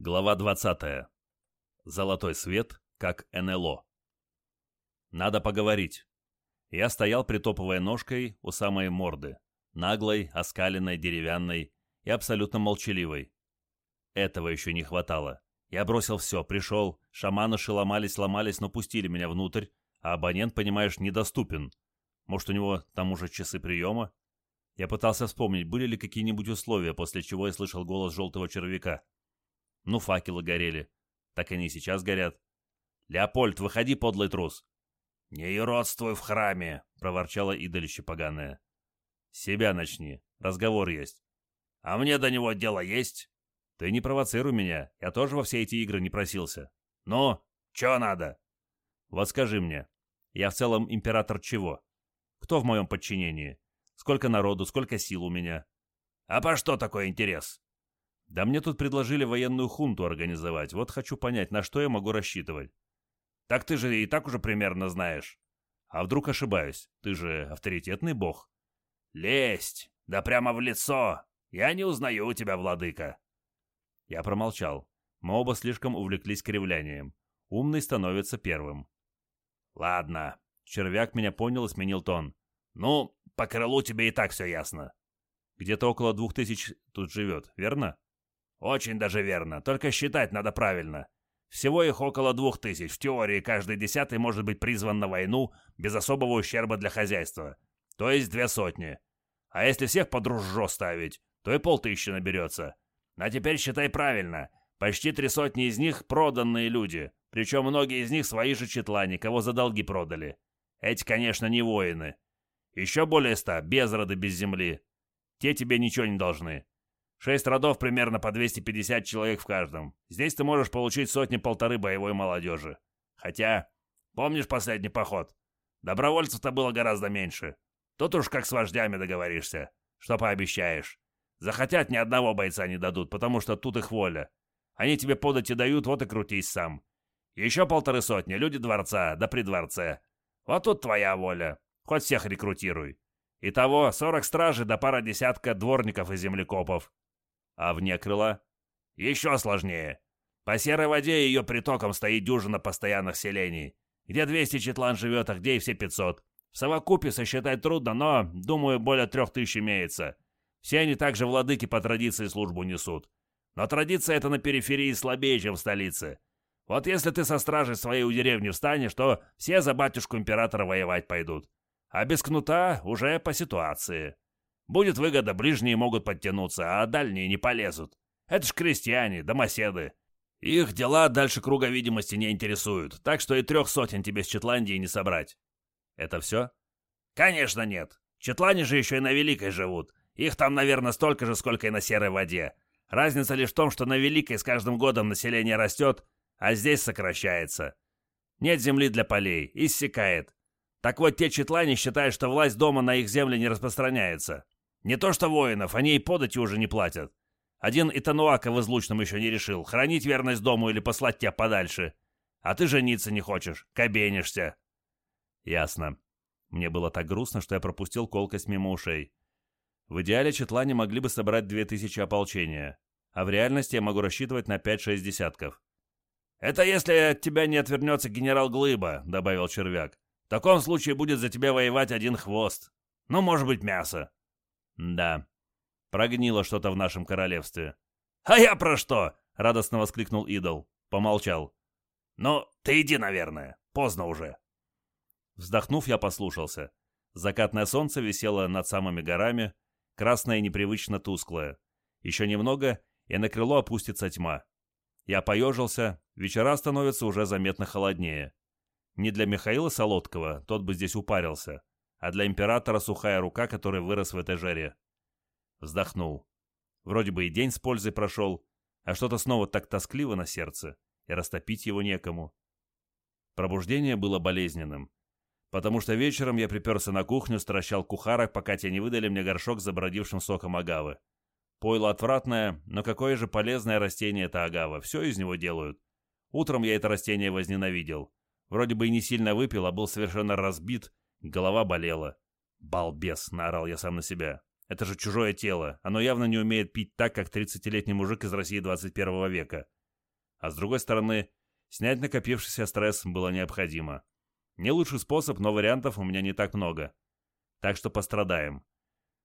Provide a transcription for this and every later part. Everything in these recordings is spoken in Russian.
Глава 20. Золотой свет, как НЛО. Надо поговорить. Я стоял, притопывая ножкой у самой морды, наглой, оскаленной, деревянной и абсолютно молчаливой. Этого еще не хватало. Я бросил все, пришел, шаманыши ломались, ломались, но пустили меня внутрь, а абонент, понимаешь, недоступен. Может, у него там уже часы приема? Я пытался вспомнить, были ли какие-нибудь условия, после чего я слышал голос желтого червяка — ну, факелы горели. Так они и сейчас горят. «Леопольд, выходи, подлый трус!» «Не юродствуй в храме!» — проворчала идолище поганое. «Себя начни. Разговор есть». «А мне до него дело есть?» «Ты не провоцируй меня. Я тоже во все эти игры не просился». «Ну, чё надо?» «Вот скажи мне, я в целом император чего? Кто в моем подчинении? Сколько народу, сколько сил у меня?» «А по что такой интерес?» Да мне тут предложили военную хунту организовать. Вот хочу понять, на что я могу рассчитывать. Так ты же и так уже примерно знаешь. А вдруг ошибаюсь? Ты же авторитетный бог. Лесть! Да прямо в лицо! Я не узнаю у тебя, владыка. Я промолчал. Мы оба слишком увлеклись кривлянием. Умный становится первым. Ладно. Червяк меня понял и сменил тон. Ну, по крылу тебе и так все ясно. Где-то около двух тысяч тут живет, верно? Очень даже верно, только считать надо правильно. Всего их около двух тысяч. В теории каждый десятый может быть призван на войну без особого ущерба для хозяйства. То есть две сотни. А если всех под ружжо ставить, то и полтыщи наберется. А теперь считай правильно. Почти три сотни из них проданные люди. Причем многие из них свои же четлане, кого за долги продали. Эти, конечно, не воины. Еще более ста, без роды, без земли. Те тебе ничего не должны. Шесть родов примерно по 250 человек в каждом. Здесь ты можешь получить сотни-полторы боевой молодежи. Хотя, помнишь последний поход? Добровольцев-то было гораздо меньше. Тут уж как с вождями договоришься. Что пообещаешь. Захотят, ни одного бойца не дадут, потому что тут их воля. Они тебе подать и дают, вот и крутись сам. Еще полторы сотни, люди дворца, да при дворце. Вот тут твоя воля. Хоть всех рекрутируй. Итого, сорок стражей да пара десятка дворников и землекопов. А вне крыла? Еще сложнее. По серой воде ее притокам стоит дюжина постоянных селений. Где 200 четлан живет, а где и все 500. В совокупе сосчитать трудно, но, думаю, более трех тысяч имеется. Все они также владыки по традиции службу несут. Но традиция эта на периферии слабее, чем в столице. Вот если ты со стражей своей у деревни встанешь, то все за батюшку императора воевать пойдут. А без кнута уже по ситуации. Будет выгода, ближние могут подтянуться, а дальние не полезут. Это ж крестьяне, домоседы. Их дела дальше круга видимости не интересуют, так что и трех сотен тебе с Четландии не собрать. Это все? Конечно нет. Четлане же еще и на Великой живут. Их там, наверное, столько же, сколько и на Серой воде. Разница лишь в том, что на Великой с каждым годом население растет, а здесь сокращается. Нет земли для полей, иссякает. Так вот, те четлане считают, что власть дома на их земли не распространяется. Не то что воинов, они и подати уже не платят. Один Итануака в излучном еще не решил, хранить верность дому или послать тебя подальше. А ты жениться не хочешь, кабенишься. Ясно. Мне было так грустно, что я пропустил колкость мимо ушей. В идеале четлане могли бы собрать две тысячи ополчения, а в реальности я могу рассчитывать на пять-шесть десятков. «Это если от тебя не отвернется генерал Глыба», — добавил червяк. «В таком случае будет за тебя воевать один хвост. Ну, может быть, мясо. «Да. Прогнило что-то в нашем королевстве». «А я про что?» — радостно воскликнул идол. Помолчал. «Ну, ты иди, наверное. Поздно уже». Вздохнув, я послушался. Закатное солнце висело над самыми горами, красное и непривычно тусклое. Еще немного, и на крыло опустится тьма. Я поежился, вечера становятся уже заметно холоднее. Не для Михаила Солодкова, тот бы здесь упарился а для императора сухая рука, который вырос в этой жаре. Вздохнул. Вроде бы и день с пользой прошел, а что-то снова так тоскливо на сердце, и растопить его некому. Пробуждение было болезненным, потому что вечером я приперся на кухню, стращал кухарок, пока те не выдали мне горшок с забродившим соком агавы. Пойло отвратное, но какое же полезное растение это агава, все из него делают. Утром я это растение возненавидел. Вроде бы и не сильно выпил, а был совершенно разбит, Голова болела. «Балбес!» — наорал я сам на себя. «Это же чужое тело. Оно явно не умеет пить так, как 30-летний мужик из России 21 века. а с другой стороны, снять накопившийся стресс было необходимо. Не лучший способ, но вариантов у меня не так много. Так что пострадаем.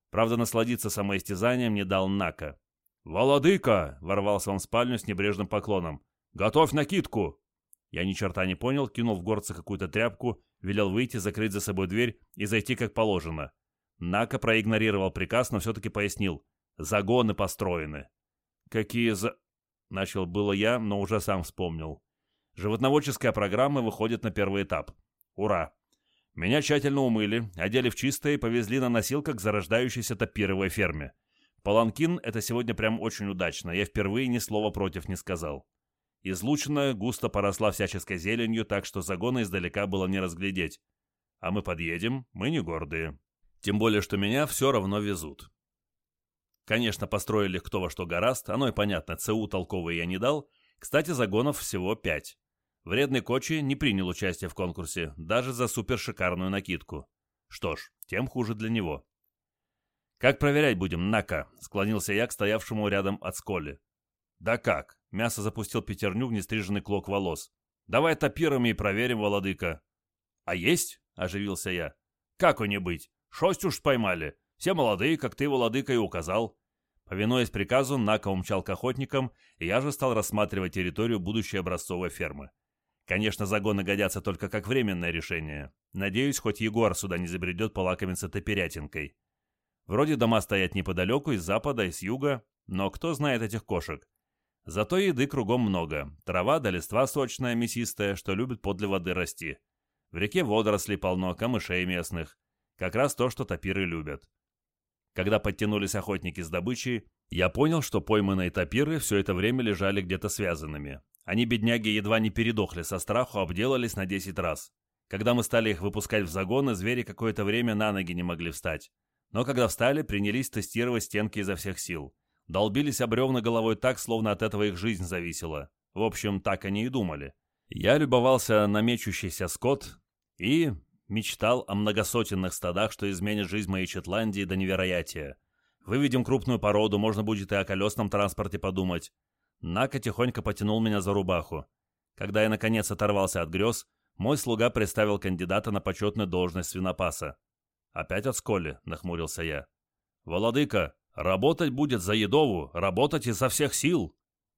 Правда, насладиться самоистязанием не дал Нака. «Володыка!» — ворвался он в спальню с небрежным поклоном. «Готовь накидку!» Я ни черта не понял, кинул в горца какую-то тряпку, велел выйти, закрыть за собой дверь и зайти как положено. Нака проигнорировал приказ, но все-таки пояснил. «Загоны построены». «Какие за...» — начал было я, но уже сам вспомнил. Животноводческая программа выходит на первый этап. Ура! Меня тщательно умыли, одели в чистое и повезли на носилках к зарождающейся топировой ферме. Паланкин — это сегодня прям очень удачно, я впервые ни слова против не сказал. Излучина густо поросла всяческой зеленью, так что загона издалека было не разглядеть. А мы подъедем, мы не гордые. Тем более, что меня все равно везут. Конечно, построили кто во что гораст, оно и понятно, ЦУ толковый я не дал. Кстати, загонов всего пять. Вредный Кочи не принял участие в конкурсе, даже за супершикарную накидку. Что ж, тем хуже для него. «Как проверять будем, Нака?» — склонился я к стоявшему рядом от Сколли. «Да как?» — мясо запустил пятерню в нестриженный клок волос. «Давай топирами и проверим, Володыка». «А есть?» — оживился я. «Как у не быть? Шость уж поймали. Все молодые, как ты, Володыка, и указал». Повинуясь приказу, Нака умчал к охотникам, и я же стал рассматривать территорию будущей образцовой фермы. Конечно, загоны годятся только как временное решение. Надеюсь, хоть Егор сюда не забредет полакомиться топерятинкой. Вроде дома стоят неподалеку, из запада, из юга, но кто знает этих кошек? Зато еды кругом много. Трава да листва сочная, мясистая, что любит подле воды расти. В реке водорослей полно, камышей местных. Как раз то, что топиры любят. Когда подтянулись охотники с добычей, я понял, что пойманные топиры все это время лежали где-то связанными. Они, бедняги, едва не передохли со страху, обделались на 10 раз. Когда мы стали их выпускать в загоны, звери какое-то время на ноги не могли встать. Но когда встали, принялись тестировать стенки изо всех сил. Долбились об бревна головой так, словно от этого их жизнь зависела. В общем, так они и думали. Я любовался на мечущийся скот и мечтал о многосотенных стадах, что изменит жизнь моей Четландии до невероятия. Выведем крупную породу, можно будет и о колесном транспорте подумать. Нака тихонько потянул меня за рубаху. Когда я, наконец, оторвался от грез, мой слуга представил кандидата на почетную должность свинопаса. «Опять от сколи», — нахмурился я. «Володыка, работать будет за едову, работать изо всех сил!»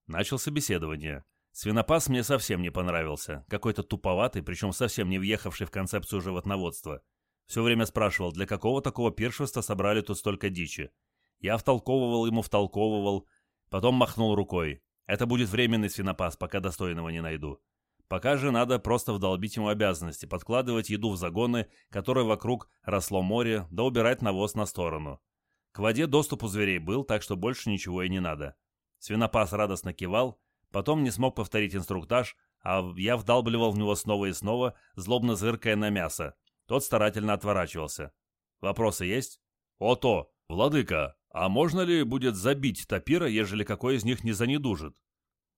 Начал собеседование. Свинопас мне совсем не понравился. Какой-то туповатый, причем совсем не въехавший в концепцию животноводства. Все время спрашивал, для какого такого пиршества собрали тут столько дичи. Я втолковывал ему, втолковывал, потом махнул рукой. Это будет временный свинопас, пока достойного не найду. Пока же надо просто вдолбить ему обязанности, подкладывать еду в загоны, которые вокруг росло море, да убирать навоз на сторону. К воде доступ у зверей был, так что больше ничего и не надо. Свинопас радостно кивал, потом не смог повторить инструктаж, а я вдалбливал в него снова и снова, злобно зыркая на мясо. Тот старательно отворачивался. «Вопросы есть?» «О то! Владыка, а можно ли будет забить тапира, ежели какой из них не занедужит?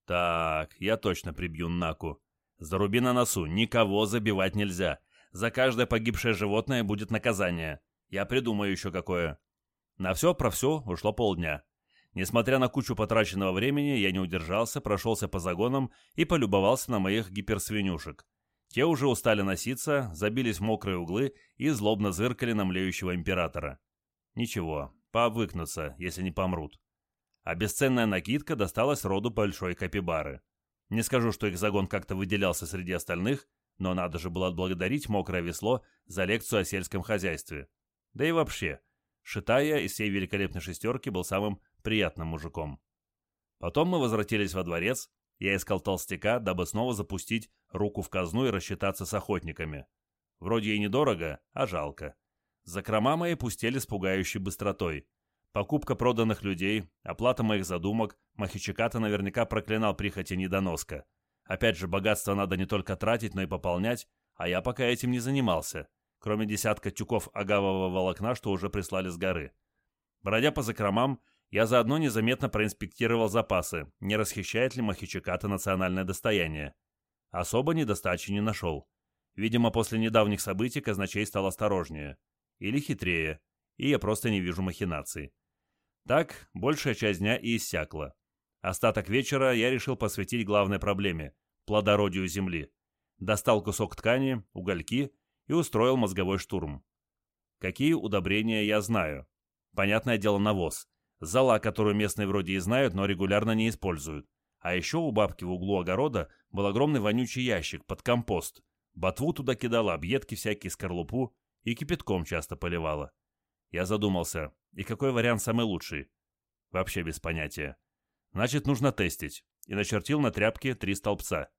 Так, я точно прибью Наку. Заруби на носу, никого забивать нельзя. За каждое погибшее животное будет наказание. Я придумаю еще какое. На все про все ушло полдня. Несмотря на кучу потраченного времени, я не удержался, прошелся по загонам и полюбовался на моих гиперсвинюшек. Те уже устали носиться, забились в мокрые углы и злобно зыркали на млеющего императора. Ничего, Повыкнутся, если не помрут. А бесценная накидка досталась роду большой капибары. Не скажу, что их загон как-то выделялся среди остальных, но надо же было отблагодарить мокрое весло за лекцию о сельском хозяйстве. Да и вообще, Шитая из всей великолепной шестерки был самым приятным мужиком. Потом мы возвратились во дворец, я искал толстяка, дабы снова запустить руку в казну и рассчитаться с охотниками. Вроде и недорого, а жалко. Закрома мои пустели с пугающей быстротой. Покупка проданных людей, оплата моих задумок, Махичиката наверняка проклинал прихоти недоноска. Опять же, богатство надо не только тратить, но и пополнять, а я пока этим не занимался, кроме десятка тюков агавового волокна, что уже прислали с горы. Бродя по закромам, я заодно незаметно проинспектировал запасы, не расхищает ли Махичиката национальное достояние. Особо недостачи не нашел. Видимо, после недавних событий казначей стал осторожнее. Или хитрее, и я просто не вижу махинаций. Так, большая часть дня и иссякла. Остаток вечера я решил посвятить главной проблеме – плодородию земли. Достал кусок ткани, угольки и устроил мозговой штурм. Какие удобрения я знаю? Понятное дело, навоз. Зола, которую местные вроде и знают, но регулярно не используют. А еще у бабки в углу огорода был огромный вонючий ящик под компост. Ботву туда кидала, объедки всякие, скорлупу и кипятком часто поливала. Я задумался, и какой вариант самый лучший? Вообще без понятия. Значит, нужно тестить. И начертил на тряпке три столбца.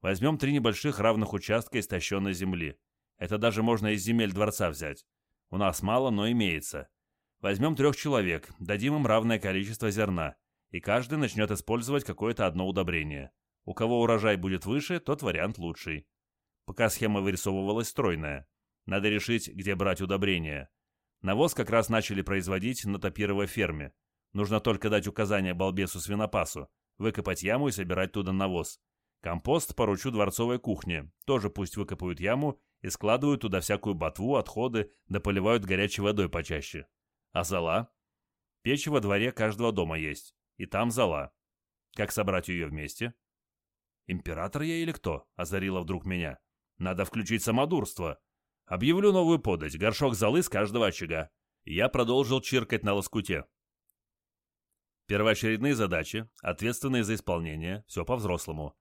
Возьмем три небольших равных участка истощенной земли. Это даже можно из земель дворца взять. У нас мало, но имеется. Возьмем трех человек, дадим им равное количество зерна, и каждый начнет использовать какое-то одно удобрение. У кого урожай будет выше, тот вариант лучший. Пока схема вырисовывалась стройная. Надо решить, где брать удобрения. Навоз как раз начали производить на топировой ферме. Нужно только дать указание балбесу-свинопасу, выкопать яму и собирать туда навоз. Компост поручу дворцовой кухне, тоже пусть выкопают яму и складывают туда всякую ботву, отходы, да поливают горячей водой почаще. А зола? Печь во дворе каждого дома есть, и там зола. Как собрать ее вместе? Император я или кто? Озарило вдруг меня. Надо включить самодурство. Объявлю новую подать, горшок золы с каждого очага. Я продолжил чиркать на лоскуте. Первоочередные задачи, ответственные за исполнение, все по-взрослому.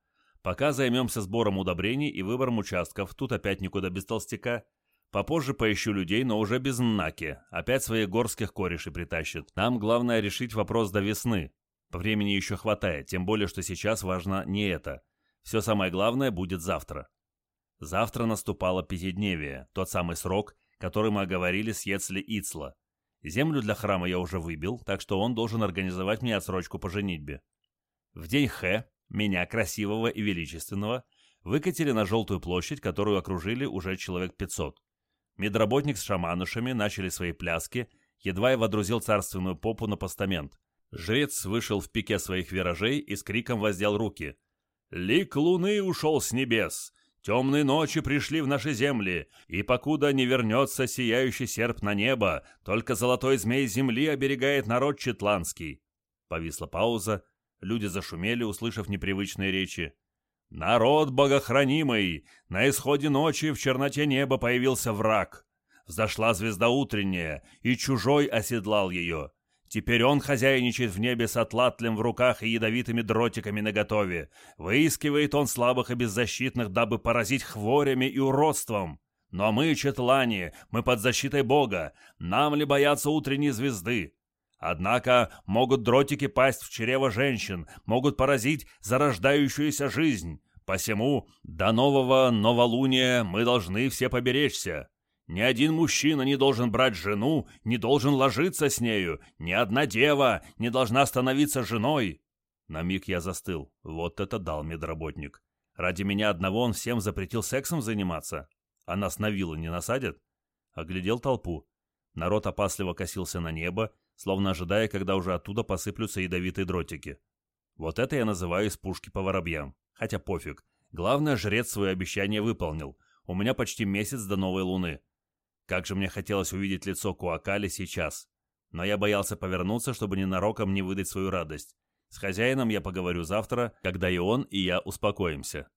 Пока займемся сбором удобрений и выбором участков, тут опять никуда без толстяка. Попозже поищу людей, но уже без знаки. Опять своих горских корешей притащит. Нам главное решить вопрос до весны. По времени еще хватает, тем более, что сейчас важно не это. Все самое главное будет завтра. Завтра наступало Пятидневие, тот самый срок, который мы оговорили с Ецли Ицла. Землю для храма я уже выбил, так что он должен организовать мне отсрочку по женитьбе. В день Х меня, красивого и величественного, выкатили на Желтую площадь, которую окружили уже человек 500. Медработник с шаманушами начали свои пляски, едва я водрузил царственную попу на постамент. Жрец вышел в пике своих виражей и с криком воздел руки. «Лик луны ушел с небес! Темные ночи пришли в наши земли, и покуда не вернется сияющий серп на небо, только золотой змей земли оберегает народ четландский». Повисла пауза, люди зашумели, услышав непривычные речи. «Народ богохранимый! На исходе ночи в черноте неба появился враг. Взошла звезда утренняя, и чужой оседлал ее. Теперь он хозяйничает в небе с атлатлем в руках и ядовитыми дротиками наготове. Выискивает он слабых и беззащитных, дабы поразить хворями и уродством. Но мы, четлане, мы под защитой Бога. Нам ли бояться утренней звезды? Однако могут дротики пасть в чрево женщин, могут поразить зарождающуюся жизнь. Посему до нового новолуния мы должны все поберечься. Ни один мужчина не должен брать жену, не должен ложиться с нею, ни одна дева не должна становиться женой. На миг я застыл. Вот это дал медработник. Ради меня одного он всем запретил сексом заниматься. А нас не насадят? Оглядел толпу. Народ опасливо косился на небо, словно ожидая, когда уже оттуда посыплются ядовитые дротики. Вот это я называю из пушки по воробьям. Хотя пофиг. Главное, жрец свое обещание выполнил. У меня почти месяц до новой луны. Как же мне хотелось увидеть лицо Куакали сейчас. Но я боялся повернуться, чтобы ненароком не выдать свою радость. С хозяином я поговорю завтра, когда и он, и я успокоимся.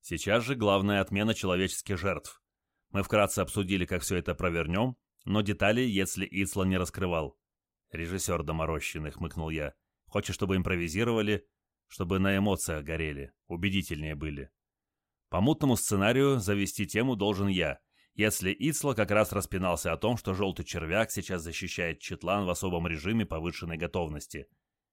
Сейчас же главная отмена человеческих жертв. Мы вкратце обсудили, как все это провернем, но детали, если Ицла не раскрывал. «Режиссер доморощенный», — хмыкнул я. «Хочешь, чтобы импровизировали, чтобы на эмоциях горели, убедительнее были?» По мутному сценарию завести тему должен я, если Ицла как раз распинался о том, что желтый червяк сейчас защищает Четлан в особом режиме повышенной готовности.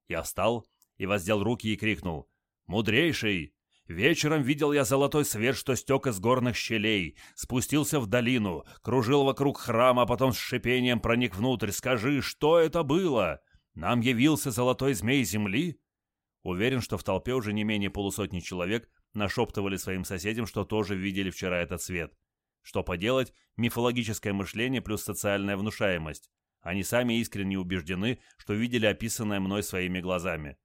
Я встал и воздел руки и крикнул «Мудрейший! Вечером видел я золотой свет, что стек из горных щелей, спустился в долину, кружил вокруг храма, а потом с шипением проник внутрь. Скажи, что это было? Нам явился золотой змей земли?» Уверен, что в толпе уже не менее полусотни человек нашептывали своим соседям, что тоже видели вчера этот свет. Что поделать, мифологическое мышление плюс социальная внушаемость. Они сами искренне убеждены, что видели описанное мной своими глазами.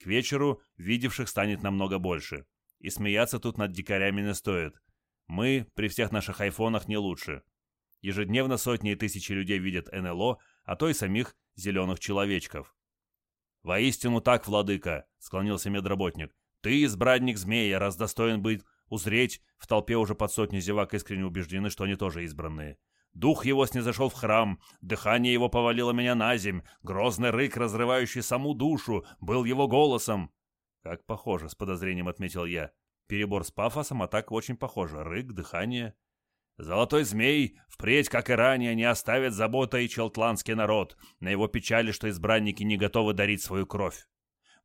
К вечеру видевших станет намного больше. И смеяться тут над дикарями не стоит. Мы при всех наших айфонах не лучше. Ежедневно сотни и тысячи людей видят НЛО, а то и самих зеленых человечков. «Воистину так, владыка», — склонился медработник. «Ты, избранник змея, раз достоин быть узреть, в толпе уже под сотню зевак искренне убеждены, что они тоже избранные. Дух его снизошел в храм, дыхание его повалило меня на земь, грозный рык, разрывающий саму душу, был его голосом. Как похоже, с подозрением отметил я. Перебор с пафосом, а так очень похоже. Рык, дыхание. Золотой змей впредь, как и ранее, не оставит заботой челтландский народ на его печали, что избранники не готовы дарить свою кровь.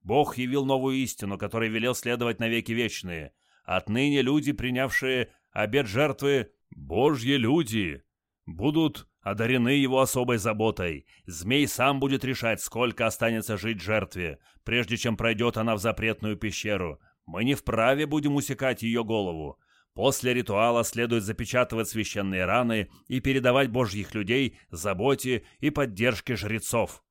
Бог явил новую истину, которой велел следовать навеки вечные. Отныне люди, принявшие обет жертвы, Божьи люди, будут одарены его особой заботой. Змей сам будет решать, сколько останется жить жертве, прежде чем пройдет она в запретную пещеру. Мы не вправе будем усекать ее голову. После ритуала следует запечатывать священные раны и передавать божьих людей заботе и поддержке жрецов.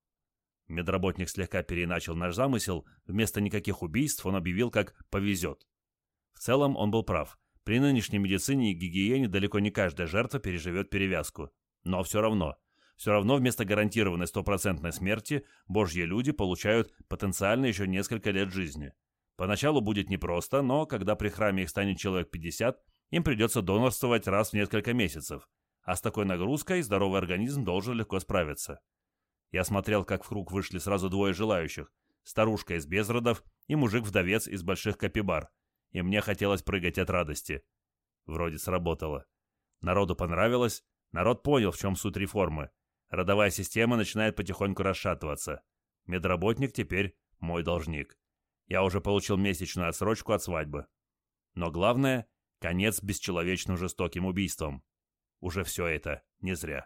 Медработник слегка переначал наш замысел, вместо никаких убийств он объявил, как «повезет». В целом он был прав. При нынешней медицине и гигиене далеко не каждая жертва переживет перевязку. Но все равно. Все равно вместо гарантированной стопроцентной смерти божьи люди получают потенциально еще несколько лет жизни. Поначалу будет непросто, но когда при храме их станет человек 50, им придется донорствовать раз в несколько месяцев. А с такой нагрузкой здоровый организм должен легко справиться. Я смотрел, как в круг вышли сразу двое желающих. Старушка из безродов и мужик-вдовец из больших капибар – и мне хотелось прыгать от радости. Вроде сработало. Народу понравилось, народ понял, в чем суть реформы. Родовая система начинает потихоньку расшатываться. Медработник теперь мой должник. Я уже получил месячную отсрочку от свадьбы. Но главное — конец бесчеловечным жестоким убийствам. Уже все это не зря.